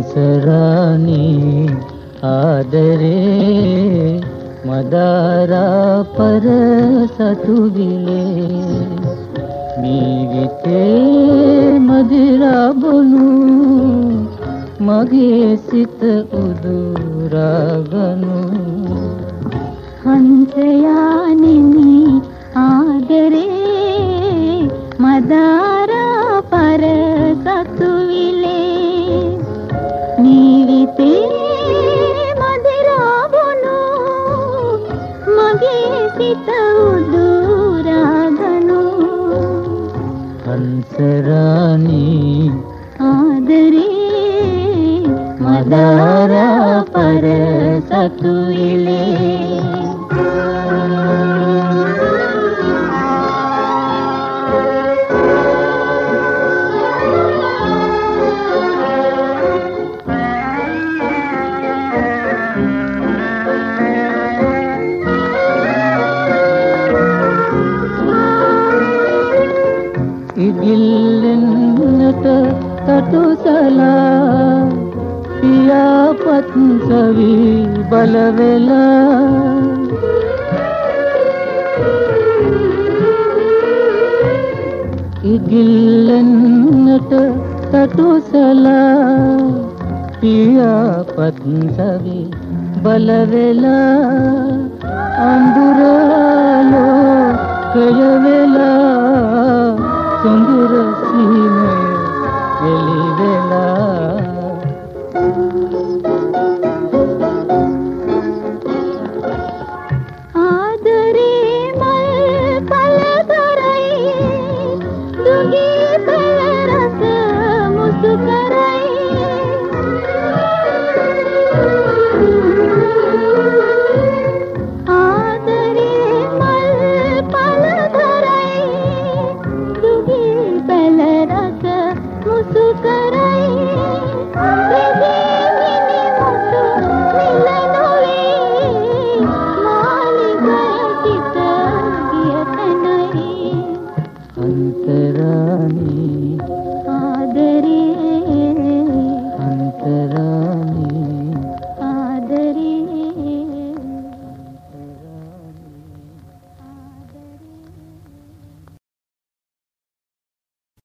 හංසරානි ආදරේ මදාරා පර සතු විලේ මීවිතේ මදිරා බොනු මගේ සිත උදුරාගනු. හංසයානිනි ආදරේ මදාරා दुराधनुसरी आदरी मदरा पर सकले පර සතු විලේ ඉගිල්ලෙන්නට තටුසලා පියාපත් සවි බලවෙලා ඉගිල්ලෙන්නට තටුසලා පියාපත් සවි බලවෙලා අඳුරලෝ කයවෙලා